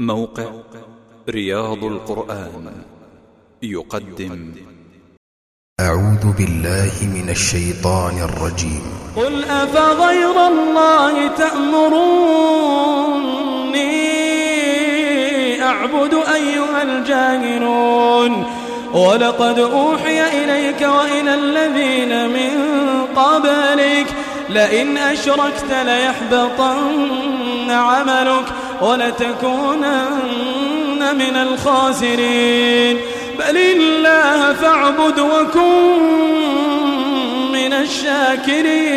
موقع رياض القرآن يقدم. أعوذ بالله من الشيطان الرجيم. قل أفغير الله تأمروني أعبد أيها الجاهلون ولقد أوحي إليك وإلى الذين من قبلك لئن أشركت ليحبطن عملك ولتكونن من الخاسرين. بل الله فاعبد وكن من الشاكرين.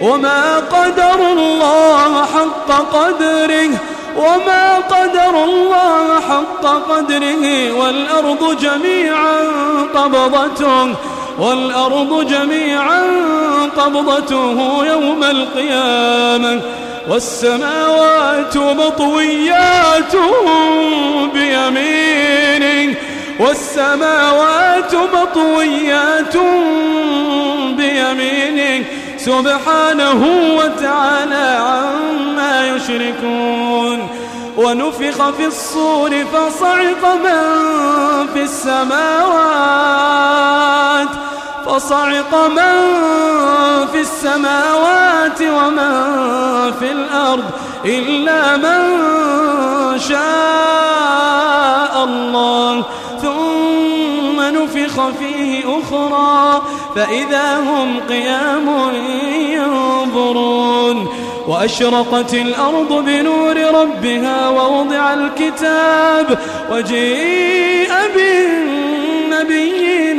وما قدر الله حق قدره وما قدر الله حق قدره والأرض جميعا قبضته والأرض جميعا قبضته يوم القيامة. والسماوات مطويات بيمينه والسماوات مطويات بيمينه سبحانه وتعالى عما يشركون. ونفخ في الصور فصعق من في السماوات. فصعق من في السماوات ومن في الأرض إلا من شاء الله. ثم نفخ فيه أخرى فإذا هم قيام ينظرون. وأشرقت الأرض بنور ربها ووضع الكتاب وجيء بالنبيين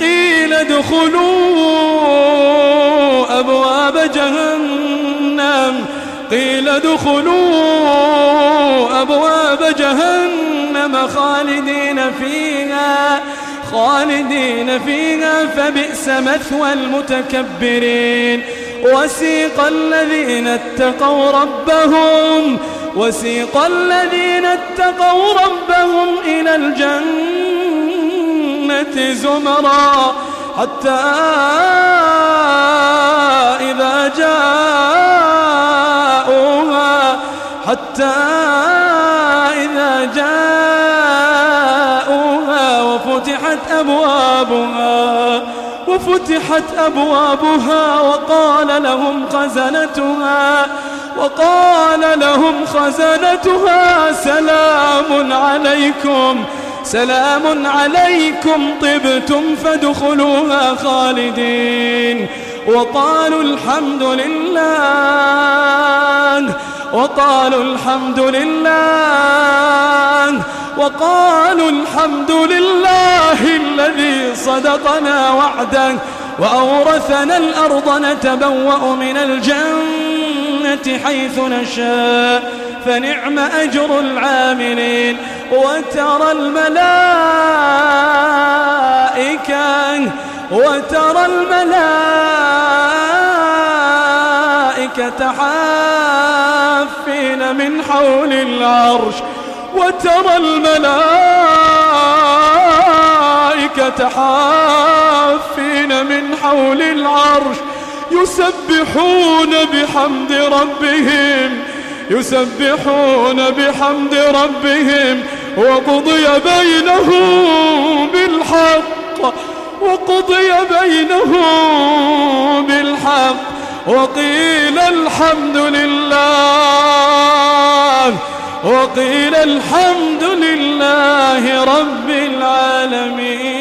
قيل ادخلوا أبواب جهنم. قيل ادخلوا أبواب جهنم خالدين فيها خالدين فيها فبئس مثوى المتكبرين. وسيق الذين اتقوا ربهم وسيق الذين اتقوا ربهم إلى الجنة. زمرا حتى إذا جاءوها حتى إذا جاءوها وفتحت أبوابها وفتحت أبوابها وقال لهم خزنتها وقال لهم خزنتها سلام عليكم سلام عليكم طبتم فادخلوها خالدين. وقالوا الحمد لله وقالوا الحمد لله وقالوا الحمد لله الذي صدقنا وعده وأورثنا الأرض نتبوأ من الجنة حيث نشاء فنعم أجر العاملين. وترى الملائكة وترى الملائكة حافين من حول العرش وترى الملائكة حافين من حول العرش. يسبح يسبحون بحمد ربهم يسبحون بحمد ربهم وقضي بينهم بالحق وقضي بينهم بالحق. وقيل الحمد لله وقيل الحمد لله رب العالمين.